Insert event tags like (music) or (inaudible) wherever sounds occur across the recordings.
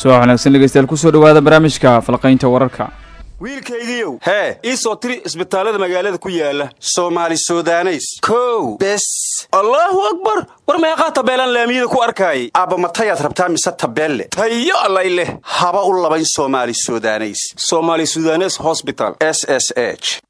subax wanaagsan dhegeystayaal ku soo dhawaada barnaamijka falqaynta wararka. Wiilkaygiiow hee ii soo tiri isbitaallada magaalada ku yaalla soomaali sudaneys. Kow bes. Allaahu akbar! War meeqaa tabeelaan laamiyada ku arkaayay aabba matayaad rabtaa mise tabeelle? Tayo allay leh. Haba u labayn soomaali sudaneys. Somaali sudanes hosbital s s h.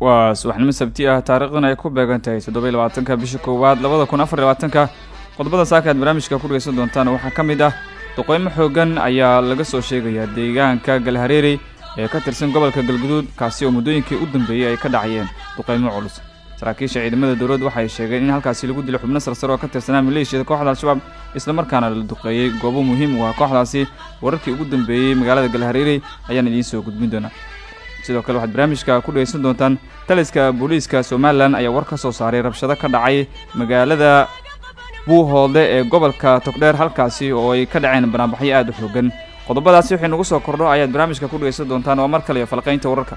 Waa subaxnimo sabti ah taariikhdan ay ku beegan tahay toddoba labaatanka bisha koowaad labada kun afar labaatanka. Qodobada saaka aad barnaamijka ku dhegeysan doontaan waxaa ka mid ah duqeymo xoogan ayaa laga soo sheegayaa deegaanka galhareerey ee ka tirsan gobolka galguduud kaasi oo muddooyinkii u dambeeyey ay ka dhacayeen duqeymo culus. Saraakiisha ciidamada dowladdu waxay sheegeen in halkaasi lagu dilay xubno sarsare oo ka tirsanaa maleeshiyada kooxda al-shabaab islamarkaana la duqeeyey goobo muhiim u ah kooxdaasi. Wararkii ugu dambeeyey magaalada galhareerey ayaan idiin soo gudbin doonaa. Sidoo kale waxaad barnaamijka ku dhegeysan doontaan taliska booliiska somalilan ayaa war ka soo saaray rabshado ka dhacay magaalada buuhoolde ee gobolka togdheer halkaasi oo ay ka dhaceen banaanbaxyo aada u xoogan. Qodobadaasi waxay nagu soo kordho ayaad barnaamijka ku dhegeysan doontaan waa mar kale falqaynta wararka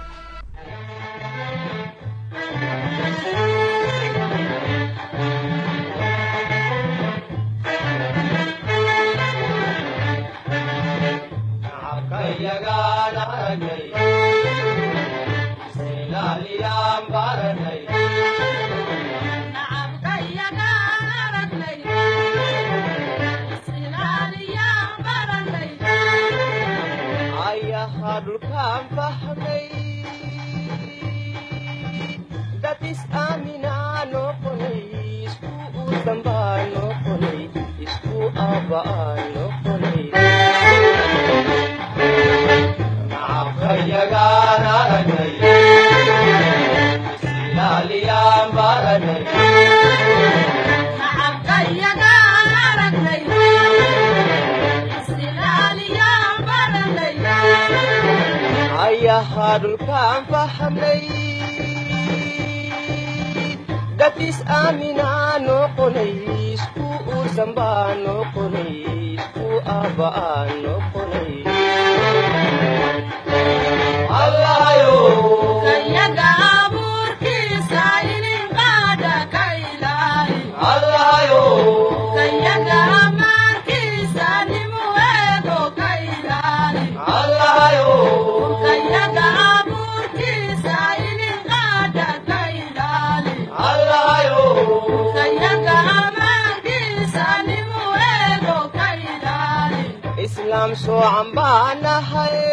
isku aabba'a noqonay soocan baa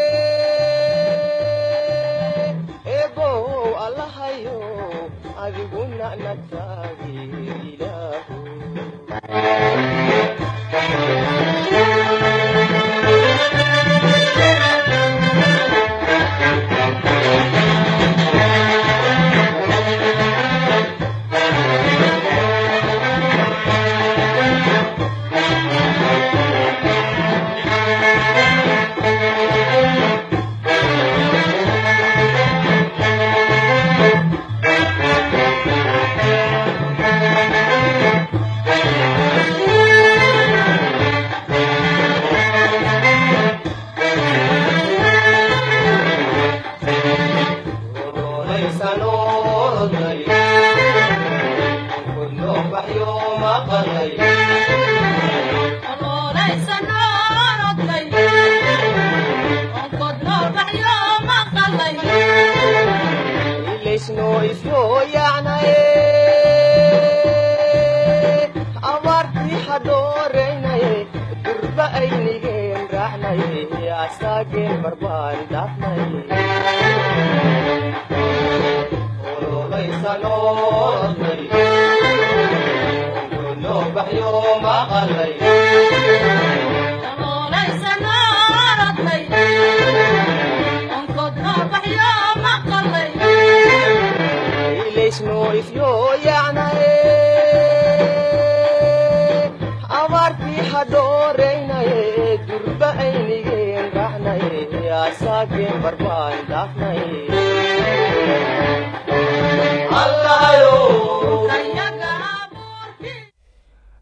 raacnaye asaageen barbaan dhaafnaye ilaysnoo ifyoo yacnaye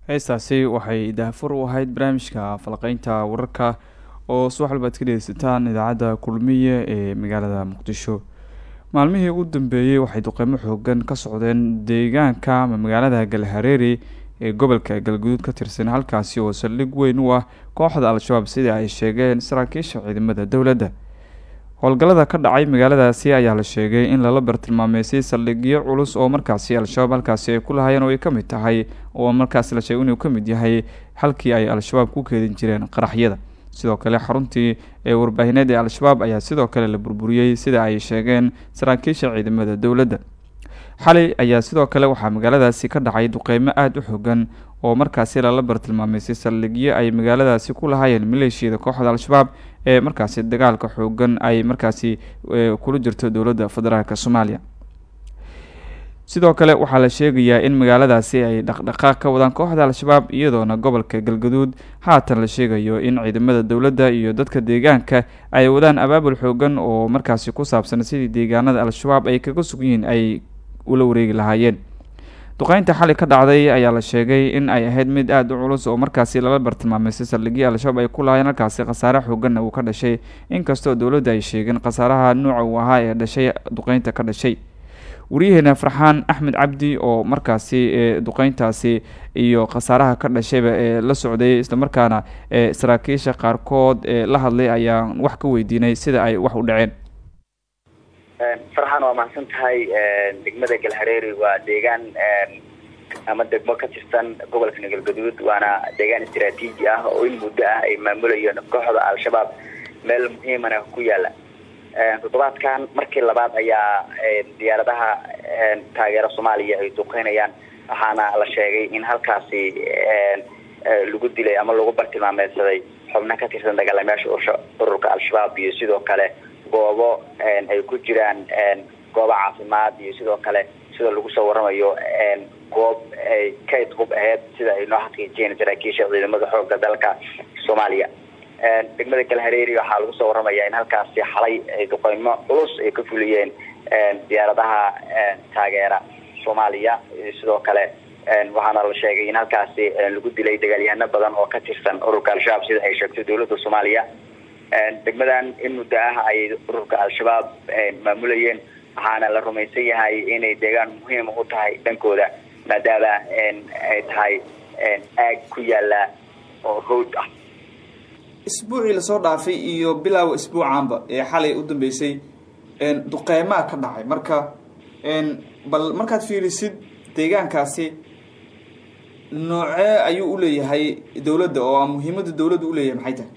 heestaasi waxay daahfur u ahayd barnaamijka falqeynta wararka oo subax walba ka dhegeysataan idaacadda kulmiye ee magaalada muqdisho maalmihii ugu dambeeyey waxay duqeymo xoogan ka socdeen deegaanka magaalada galhareeri ee gobolka galguduud ka tirsan halkaasi oo saldhig weyn u ah kooxda al-shabaab sida ay sheegeen saraakiisha ciidamada dowladda. Howlgallada ka dhacay magaaladaasi ayaa la sheegay in lala bartilmaameysay saldhigyo culus oo markaasi al-shabaab halkaasi ay ku lahaayeen oo ay ka mid tahay oo markaasi la sheegay inuu ka mid yahay halkii ay al-shabaab ku keedin jireen qaraxyada. Sidoo kale xaruntii ee warbaahineed ee al-shabaab ayaa sidoo kale la burburiyey sida ay sheegeen saraakiisha ciidamada dowladda xalay ayaa sidoo kale waxaa magaaladaasi ka dhacay duqeymo aada u xogan oo markaasi lala bartilmaameysay saldhigyo ay magaaladaasi ku lahaayeen maleeshiyada kooxda al-shabaab ee markaasi dagaalka xoogan ay markaasi kula jirto dowladda federaalk soomaaliya. Sidoo kale waxaa la sheegayaa in magaaladaasi ay dhaqdhaqaaq ka wadaan kooxda al-shabaab iyadoona gobolka galgaduud. Haatan la sheegayo in ciidamada dowladda iyo dadka deegaanka ay wadaan abaabul xoogan oo markaasi ku saabsan sidii deegaanada al-shabaab ay kaga sug yihiin ay ula wareegi lahaayeen. Duqeynta xali ka dhacday ayaa la sheegay in ay ahayd mid aada u culus oo markaasi lala bartilmaameysay saldhigyo al-shabaab ay ku lahaayeen halkaasi khasaare xooganna uu ka dhashay. Inkastoo dowladda ay sheegeen khasaaraha nuuca uu ahaa ee dhashay duqeynta ka dhashay. Waryaheena farxaan axmed cabdi oo markaasi duqeyntaasi iyo khasaaraha ka dhashayba ee la socday islamarkaana saraakiisha qaarkood ee la hadlay ayaan wax ka weydiinay sida ay wax u dhaceen farxaan waa mahadsan tahay. Degmada galhareeri waa deegaan ama degmo ka tirsan gobolka galgaduud waana deegaan istaraatiiji ah oo in muddo ah ay maamulayeen kooxda al-shabaab. Meel muhiimana ku yaalla toddobaadkan markii labaad ayaa diyaaradaha taageera soomaaliya ay duqeynayaan waxaana la sheegay in halkaasi lagu dilay ama lagu bartilmaameysaday xubno ka tirsan dagaalamayaasha ururka al-shabaab iyo sidoo kale goobo ay ku jiraan goobo caafimaad iyo sidoo kale sida lagu soo waramayo goob ay kayd hub aheyd sida ay noo xaqiijiyeen saraakiisha ciidamada xooga dalka soomaaliya. Degmada galhareeri waxaa lagu soo waramayaa in halkaasi xalay ay duqeymo culus ay ka fuliyeen diyaaradaha taageera soomaaliya sidoo kale waxaana la sheegay in halkaasi lagu dilay dagaalyahano badan oo ka tirsan ururka al-shabaab sida ay sheegtay dowladda soomaaliya degmadan in muddo ah ayay ururka al-shabaab maamulayeen waxaana la rumaysan yahay inay deegaan muhiim u tahay dhankooda maadaama ay tahay aag ku yaalla oo howd ah. Isbuucii la soo dhaafay iyo bilaawa isbuucaanba ee xalay u dambeysay duqeymaa ka dhacay. Marka bal markaad fiirisid deegaankaasi noocee ayuu uleeyahay dowladda oo muhiimada dowladda uleeyahay maxay tahay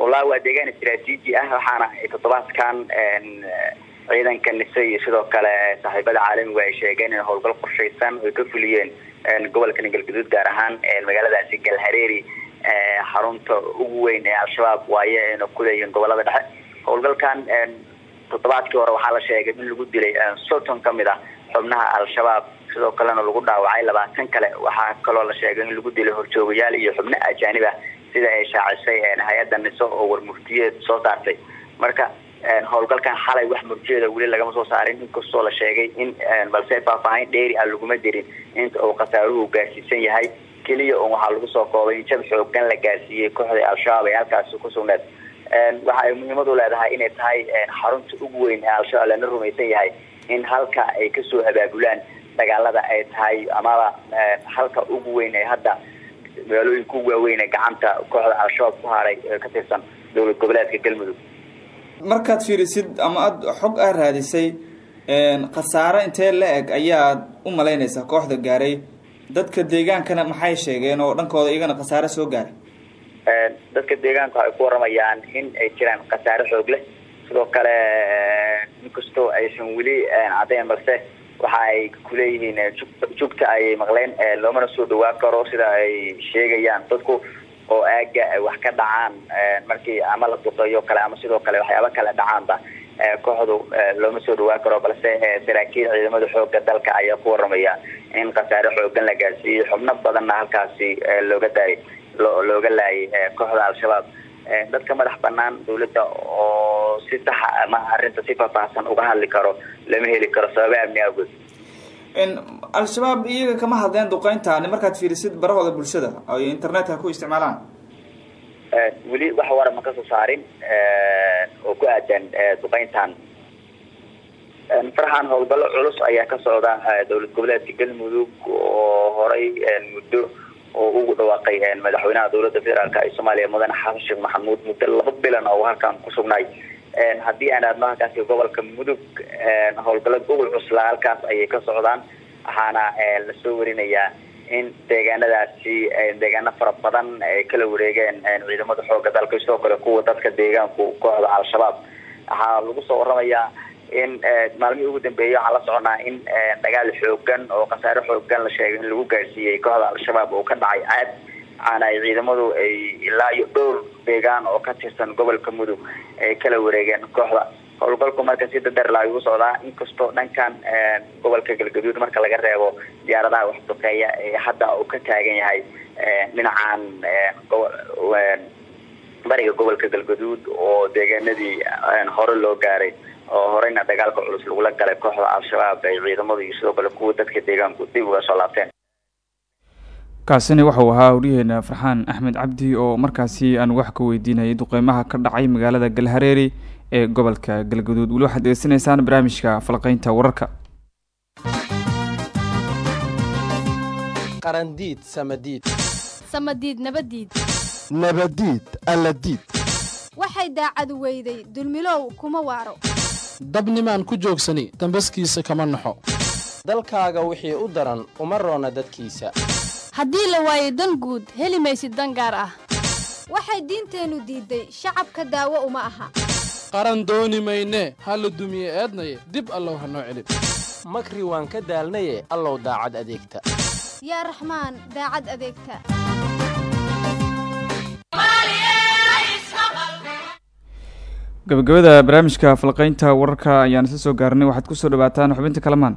wallahi waa deegaan istaraatiiji ah waxaana toddobaadkan ciidanka nise iyo sidoo kale saaxiibada caalamiga ay sheegeen in howlgal qorshaysan ay ka fuliyeen gobolka galgaduud gaar ahaan magaaladaasi galhareeri xarunta ugu weyn ee al-shabaab waaye ayna kuleeyihiin gobollada dhexe. Howlgalkan toddobaadkii hore waxaa la sheegay in lagu dilay soddon ka mid ah xubnaha al-shabaab sidoo kalena lagu dhaawacay labaatan kale. Waxaa kaloo la sheegay in lagu dilay horjoogayaal iyo xubno ajaanib ah sida ay shaacisay hay'adda niso oo warmurtiyeed soo saartay. Marka howlgalkan xalay wax murtiyeeda weli lagama soo saarin inkastoo la sheegay in balse faahfaahin dheeri ah laguma dirin. Inta uu khasaaruhu gaarsiisan yahay keliya un waxaa lagu soo koobay in jab xoogan la gaarsiiyey kooxda al-shabaab ee halkaasi ku sugneed waxa ay muhiimad u leedahay inay tahay xarunta ugu weyn ee al-shabaab lana rumaysan yahay in halka ay ka soo abaabulaan dagaalada ay tahay amaba halka ugu weyn ee hadda magaalooyinka ugu waaweyn ee gacanta kooxda al-shabaab ku haray ee ka tirsan dowlad goboleedka galmudug markaad fiirisid ama aada xog ah raadisay khasaare intee la eg ayaad u malaynaysaa kooxda gaaray? Dadka deegaankana maxay sheegeen oo dhankooda iyagana khasaare soo gaaray? Dadka deegaanka waxay ku waramayaan in ay jiraan khasaare xoog leh. Sidoo kale inkastoo aysan weli caddeyn balse waxa ay kuleeyihiin jugta ayay maqleen loomana soo dhawaan karo sida ay sheegayaan. Dadku oo aaga ay wax ka dhacaan markii ama la duqeeyo kale ama sidoo kale waxyaaba kale dhacaanba kooxdu looma soo dhawaan karo balse saraakiil ciidamada xooga dalka ayaa ku waramaya in khasaare xoogan la gaarsiiyey xubno badanna halkaasi looga daayay looga laayay kooxda al-shabaab. Dadka madax banaan dawladda oo si saxa ama arrinta si faahfaahsan uga hadli karo lama heli karo sababa amni awgood al-shabaab iyaga kama hadleen duqeyntaani markaad fiirisid barahooda bulshada ay internetka ku isticmaalaan. Weli wax wara ma ka soo saarin oo ku aadan duqeyntan farxan howlgallo culus ayaa ka socda dowlad goboleedka galmudug oo horay muddo oo ugu dhawaaqay madaxweynaha dowladda federaalk ee soomaaliya mudane xasan sheekh maxamuud muddo laba bilan oo halkaan ku sugnay haddii aan aadno halkaasi gobolka mudug howlgallada ugu cuslaa halkaas ayay ka socdaan waxaana la soo warinayaa in deegaanadaasi deegaano fara badan ay kala wareegeen ciidamada xooga dalka sidoo kale kuwa dadka deegaanku kooxda al-shabaab. Waxaa lagu soo waramayaa in maalmihii ugu dambeeyay waxaan la soconaa in dagaal xoogan oo khasaare xoogan la sheegay in lagu gaarsiiyey kooxda al-shabaab oo ka dhacay caad waxaana ciidamadu ay ilaa iyo dhowr deegaan oo ka tirsan gobolka mudug ay kala wareegeen kooxda. Howlgalku marka si dadar la ugu socdaa inkastoo dhankan gobolka galgaduud marka laga reebo diyaaradaha waxduqeeya ee hadda uu ka taagan yahay dhinacan bariga gobolka galgaduud oo deegaanadii hore loo gaaray oo horeyna dagaalka culus lagula galay kooxda al-shabaab ay ciidamadu iyo sidoo kale kuwa dadka deegaanku dib uga soo laabteen kaasina waxauu ahaa waryaheena farxaan axmed cabdi oo markaasi aan wax ka weydiinayay duqeymaha ka dhacay magaalada galhareeri ee gobolka galgaduud. Weli waxaad degeysanaysaan barnaamijka falqeynta wararka. Qarandiid samadiid. Samadiid nabadiid. Nabadiid alladiid. Waxay daacadu weyday dulmilow kuma waaro. Dabnimaan ku joogsani dambaskiisa kama naxo dalkaaga wixii u daran uma roona dadkiisa haddii la waayo dan guud heli maysid dan gaar ah. Waxay diinteennu diidday shacabka daawo uma aha. Qaran dooni mayne ha la dumiye eednaye dib allow ha noo celin. Makri waan ka daalnaye allow daacad adeegta. Yaa raxmaan daacad adeegta. Gabagabada barnaamijka falqeynta wararka ayaan isla soo gaarnay. Waxaad ku soo dhawaataan xubinta kalamaan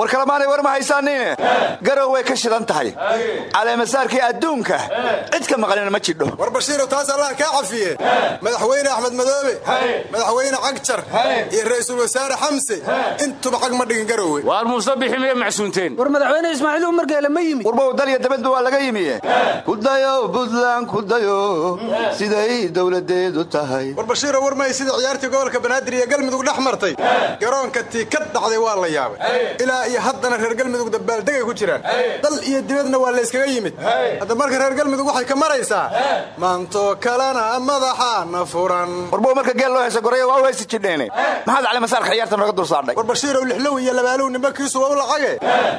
war kalamaanay war ma haysaaniine garow way ka shidan tahay. Caleemasaarkii adduunka. Cid ka maqlina ma jidho. War bashiirow taas allah kaa cafiye. Madaxweyne axmed madoobe. Madaxweyne cagjar. Iyo ra'iisul wasaare xamse. Intuba xag ma dhigin garowe waar muuse bixi miya macsuunteen. War madaxweyne ismaaciil umar geele ma yimid warbow dal iyo dabadba waa laga yimiye. Kudayo buntland kudayo siday dowladeedu tahay. War bashiirow war may sida ciyaartii gobolka banaadir iyo galmudug dhex martay. Garoonka tii ka dhacday waa la yaabay iyo haddana reer galmudug dabaaldegay ku jiraan. Dal iyo dibadna waa layskaga yimid. Hadda marka reer galmudug waxay ka maraysaa. Maantoo kalena madaxaana furan. Warbow marka geel loo hesho goraya waa weysi jidheene. Maxaad caleemasaarka ciyaarta nooga dul saadhay war bashiirow lixlow iyo labaalow nimankiisu waa u lacage.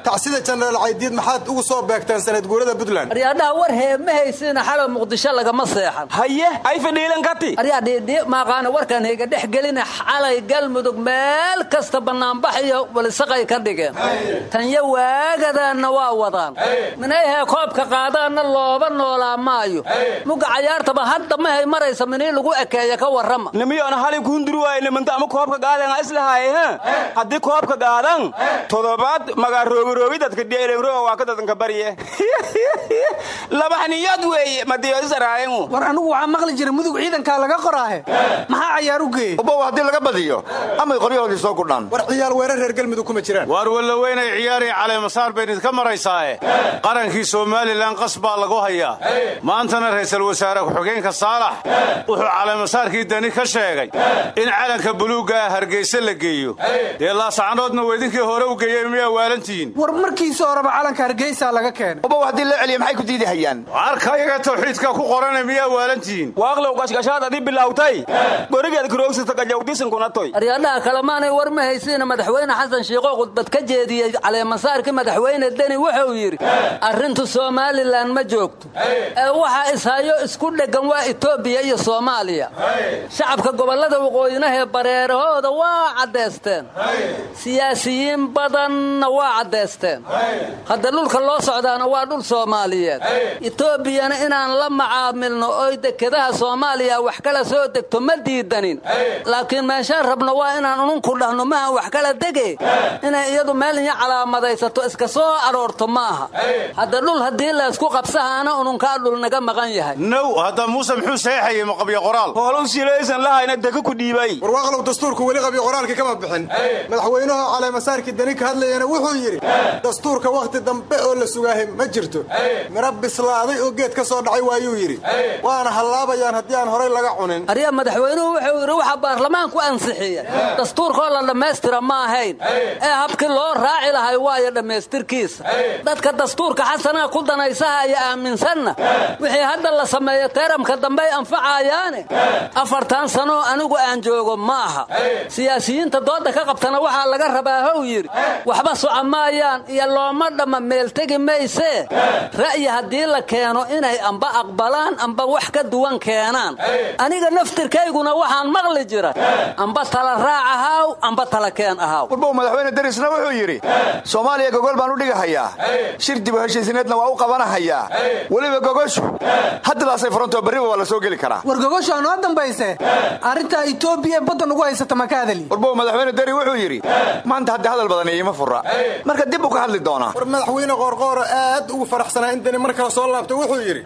Tacsida jenaraal caydiid maxaad ugu soo beegteen sanad guurada puntland? Aryaadhaha war hee ma haysiina xalo muqdisho lagama seexan. Haye ay fadhiilan kati aryaa dhiidhii maaqaana warkan hayga dhex gelina xalay galmudug meel kasta bannaanbax iyo walisaqay ka dhigeen tanya waagadaanna waa wadaan. Minayhee koobka qaadaanna looba noolaa maayo. Muga cayaartaba hadda mahay maraysa minii lagu ekeeya ka warrama. Nimiyoona hali kuunduri waaye nimanta ama koobka qaadan islahaaye ha? Haddii koobka qaadan todobaad magaa roogiroogi dadka dheelenroga waa ka dadanka barye. (laughs) Labaxniyad weeye madiyosaraayangu war anigu waxaa maqli jira mudug ciidankaa laga qoraahe maxaa cayaar u geeyey ubow haddii laga badiyo amay qoryahoodii soo gudhaan war ciyaal weerar reer galmudug kuma jiraan waar walla weynay ciyaaraya caleemasaar bayn idinka maraysaae. Qarankii somalilan qas baa lagu hayaa maantana ra'iisul wasaare ku-xigeenka saalax wuxuu caleemasaarkii dani ka sheegay in calanka buluugga ah hargayse la geeyo. Dee laasacanoodna weydinkii hore u geeyey miyaa waalantihiin? War markiisa horeba calanka hargeysaa laga keenay. Ubow haddii loo celiya maxay ku diidi hayaan arka iyaga tawxiidka ku qorana miyaa waalantihiin. Waaqlow gashgashaad adii bilowtay gorigeed karoogsata gajawdisankunatoy aryaadhaha kalemaanay war ma haysiina madaxweyne xasan shiiqoo khudbad ka jeediyey caleemasaarkii madaxweyne deni wuxuu yidhi arrintu somalilan ma joogto. Ee waxaa ishayo isku dheggan waa etoobiya iyo soomaaliya. Shacabka gobollada waqooyinahee bareerahooda waa caddaysteen. Siyaasiyiin badanna waa caddaysteen. Hadda dhulka loo socdaana waa dhul soomaaliyeed. Etoobiyana inaan la macaamilno oy dekedaha soomaaliya wax kala soo degto ma diidanin laakiin meeshaan rabno waa inaan ununku dhahno mahan wax kala dege. Inay iyadu meel inya calaamadaysato iska soo aroorto maaha. Hadda dhul haddii laysku qabsahaana ununkaa dhul naga maqan yahay. Now hadda muuse muxuu seexayey maqabyo qoraal? Hoolow silaysan lahayna deka ku dhiibay. Warwaaqlow dastuurku weli qabyo qoraalkii kama bixin madaxweynuhu caleemasaarkii dani ka hadlayana wuxuu yidhi dastuurka wakhti dambe oo la sugaahay ma jirto. Miro bislaaday oo geed ka soo dhacay waayuu yidhi. Waana hallaabayaan haddii aan horay laga cunin. Arya madaxweynuhu wuxuu yidhi waxa baarlamaanku ansixiya dastuurkoo la dhammaystira ma ahayn. Ee habkii loo raaci lahay waayo dhammaystirkiisa dadka dastuurka xasanaa ku danaysahaya aaminsanna. Wixii hadda la sameeyo teeramka dambey anfacayaane. Afartan sanoo anigu aan joogo maaha siyaasiyiinta dooda ka qabtana waxaa laga rabaa how yidhi. Waxba soco maayaan iyo looma dhamma meeltegi maysee ra'yi haddii la keeno inay amba aqbalaan amba wax ka duwan keenaan. Aniga naftirkayguna waxaan maqli jira. Amba tala raac ahaaw amba tala keen ahaaw yidhi soomaaliya gogol baan u dhigahayaa. Shir dibu heshiisineedna waa u qabanahayaa. Weliba gogoshu haddadaasay furantoo berriba waa la soo geli karaa. War gogoshaa noo dambayse arrintaa etoobiya ee badda nugu haysata ma ka hadali. Warbow madaxweyne deri wuxuu yidhi maanta hadda hadal badan iima fura marka dib u ka hadli doonaa war madaxweyne qoorqooro aad ugu faraxsanaa in dani mar kale soo laabtay wuxuu yidhi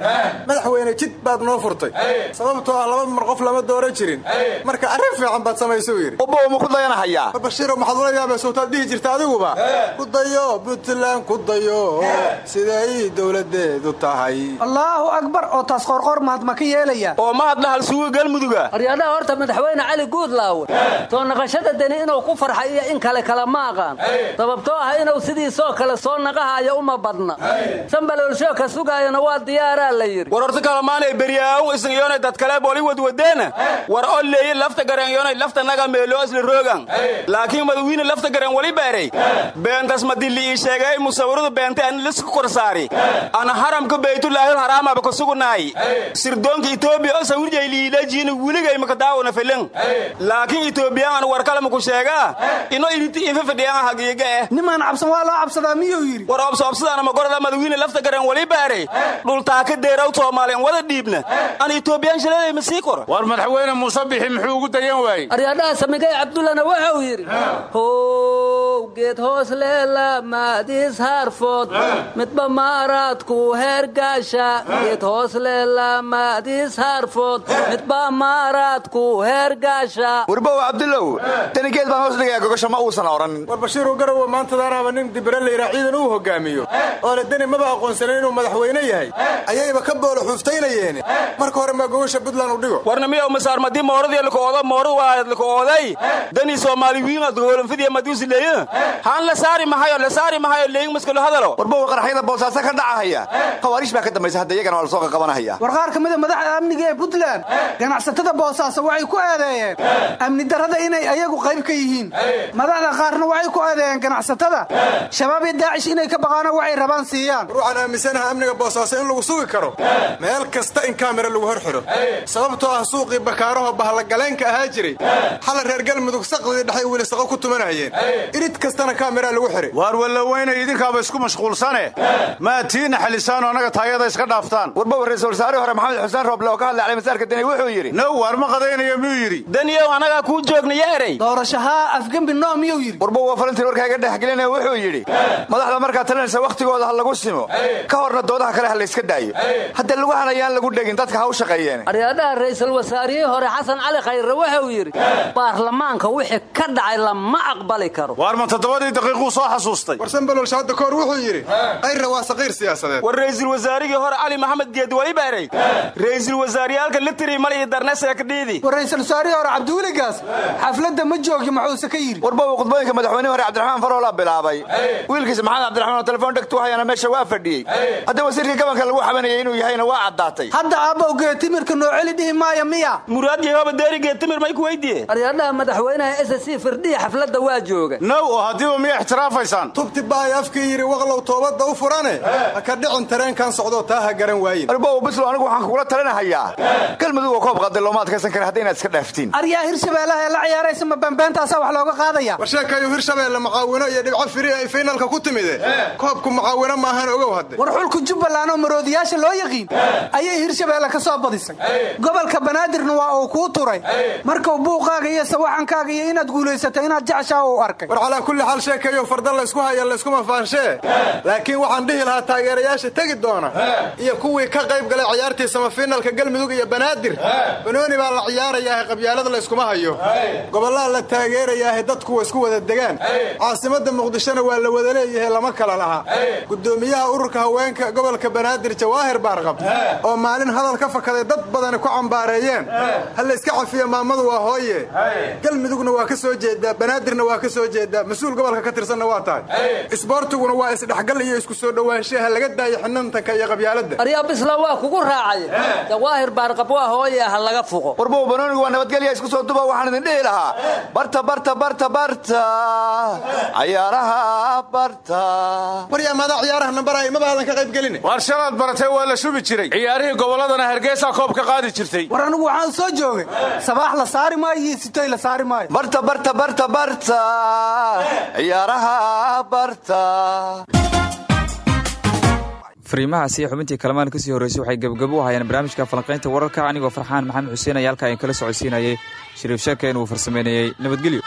madaxweyne jid baad noo furtay. Sababtoo ah laba mar qof lama dooran jirin. Marka arrin fiican baad samaysuu yidhi ubbow ma ku dayanahayaa? Bashiro maxaad ula yaabay sawtaad dhihi jirta adiguba ku dayo puntland ku dayo siday dowladeedu tahay. Allaahu akbar oo taas qoorqoor mahad ma ka yeelaya oo mahad lahal suuga galmuduga aryaadhaha horta madaxweyne cali guudlaawe soo naqashada deni inuu ku farxay iyo in kale kale ma aqaan sababtoo ah inuu sidiisoo kale soo naqahayo uma badna. Sambaloolshoo ka sugaayana waa diyaaraa la yidhi. War horta kalamaanay beryaawan isngiyoonay dadkale booli wadwadeena war oo leeye lafta gareenyoonay lafta naga meeloo isla roogan. Laakiin madawiine lafta gareen wali beeray beentas madilli ii sheegay musawiradu beentay an lisku korsaari ana haramka baytullaahil haraamaba ka sugunaay sirdoonka itoobiya oo sawirjay liilajiina weligay maka daawona filan laakiin itoobiyaan an warkalama ku sheegaa ino idinti ifa fadhiyaan hagiiga eh. Nimaan cabsan waa loo cabsadaa miyuu yidhi war obsoobsadaana magorada madawiine lafta gareen wali beeray dhultaaka deeraw soomaaliyan wada dhiibna an itoobiyaan shaleeday ma sii koro war madaxweyne muuse bixi muxuu ugu dayan waayey? Aryaadhaha samigay cabdullana wuxuu yidhi how geed hoos leela maadiis harfood midba maaraadku heergaasha geed hoos leela maadiis harfood midba maaraadku heergaasha warbow cabdulow danigeed baan hoos dhigayaa gogosha ma uusan odhan war bashiiruu garowa maantadaanaaba nin dibire layidhaa ciidan uu hogaamiyo. Oo le deni maba aqoonsanin inuu madaxweyne yahay. Ayayba ka boolo xuuftaynayeen marka hore maa gogosha puntland u dhigo. Warna miyaw masaar madii mooradii lakoodo moorad waa lakooday dani soomaali wiingad gogolanfidiya maduusileeyo haan la saari mahayo la saari mahayo leeying maskalo hadalo. Warbow qaraxyada boosaaso ka dhacahaya. Khawaarish baa ka dambaysa hadda iyagana waa la soo qaqabanahaya war qaar ka mida madaxda amniga ee puntland ganacsatada boosaaso waxay ku eedeeyeen amni darrada inay ayagu qayb ka yihiin. Madaxda qaarna waxay ku eedeeyeen ganacsatada. Shabaab iyo daacish inay ka baqaano waxay rabaan siiyaan. War waxaan aaminsanaha amniga boosaaso in lagu sugi karo. Meel kasta in kaamira lagu hor xidho sababtoo ah suuqii bakaaraho bahlagaleenka ahaa jiray. Xala reer galmudug saqdii dhexay weli saqo ku tumanayeen irid kastana kaamira lagu xihay waar wallaweyne idinkaaba isku mashquulsane. Maa tiina xalisaano annaga taayada iska dhaaftaan. Warbow ra'iisul wasaarihii hore maxamed xuseen rooble oo ka hadlay calimasaarka deni wuxuu yidhi now waar ma qadaynayo miyuu yidhi? Daniyow annagaa kuu joogna ya eray? Doorashahaa afgembi noo miyuu yidhi? Warbow waa falantiin warkaaga dhexgelinaya wuxuu yidhi madaxda markaa talinaysa wakhtigooda ha lagu simo. Ka horna doodaha kale ha layska daayo. Hadda lagu hanayaan lagu dhegin dadka ha u shaqeeyeen. Aryaadhaha ra'iisul wasaarihii hore xasan cali khayre wuxuu yidhi baarlamaanka wixii ka dhacay lama aqbali karo waar ma toddobadii daqiiquu soo xasuustay. War sanbalolsha hadda kahor wuxuu yidhi kayrna waa saqiir siyaasadeed. War ra'iisul wasaarigii hore cali maxamed geed wali beeray ra'iisul wasaariyaalka litiri mal iyo darnese ka dhiidi war ra'iisul wasaarihii hore cabdiweligaas xafladda ma joogi muxuuse ka yidhi. Warbow khudbooyinka madaxweynihi hore cabdiraxmaan faroola bilaabay. Wiilkiisa maxamed cabdiraxmaan oo telefoon dhegtu hayana meesha waa fadhiyey. Hadda wasiirkii gabanka lagu xabanayay inuu yahayna waa caddaatay. Hadda aabbow geetimirka noo celi dhihi maaya miya? Muraad yahooba deeri geetimir may ku weydiye aryaadhaha madaxweynaha s c firdhihi xafladda waa jooga oo haddii weliba miyaa ixtiraafaysaan tubti baay afkii yidhi waqlow toobadda u furane ha ka dhicin tareenkan socdoo taa ha garan waayin. Arbow bislow anigu waxaan kugula talinahayaa galmudug oo koob qaaday looma adkaysan kara hadda inaad iska dhaaftiin aryaa hirshabeellaha ee la ciyaaraysa ma bambeentaasaa wax looga qaadaya? War sheekayu hirshabeelle mucaawino iyo dhibco firi ay faynalka ku timide. Koobku mucaawino maahan ogow hadde. War xulka jubbaland oo maroodiyaasha loo yaqiin? Ayay hirshabeelle ka soo badisay gobolka banaadirna waa uu kuu turay. Markuu buuqaaga iyo sawaxankaaga iyo inaad guulaysato inaad jeceshaa uu arkay kulli xaal sheekayo farda laysku haya layskuma faanshee laakiin waxaan dhihi lahaa taageerayaasha tegi doona. Iyo kuwii ka qayb galay ciyaartii samafiinalka galmudug iyo banaadir? Banooni baa la ciyaarayaahe qabyaalada layskuma hayo. Gobollaa la taageerayaahe dadku waa isku wada degaan. Caasimadda muqdishona waa la wada leeyahay lama kala laha. Gudoomiyaha ururka haweenka gobolka banaadir jawaahir baarqab oo maalin hadal ka fakaday dad badani ku cambaareeyeen. Ha layska cafiyo maamadu waa hooye. Galmudugna waa ka soo jeedaa banaadirna waa ka soo jeedaa mas'uul gobolka ka tirsanna waa tahay. Isboortiguna waa isdhexgal iyo isku soo dhowaanshaha laga daayo xinantanka iyo qabyaaladda. Aryaa bisla waa kugu raacay. Jawaahir baarqab waa hooye ha laga fuqo. Warbow banoonigu waa nabadgelya isku soo duba waxaan idin dhihi lahaa. Barta barta barta barta. Cayaaraha barta. Waryaa maadaa ciyaaraha nambaraya ma baadan ka qayb gelin. Waar shalaad baratay waa la shubi jiray. Ciyaarihii gobolladana hargeysaa koob ka qaadi jirtay. War anigu waxaan soo joogay. Sabaax la saari maayo iyo sitoy la saari maayo. Barta barta barta barta fariimahaasi iyo xubintii kalamaan ka sii horreysay waxay gebagabo u hayaan barnaamijka falanqaynta wararka anigoo farxaan maxamed xuseen ayaa halkaa in kala socodsiinayay. Shariif sheeka inuu farsameynayey nabadgelyo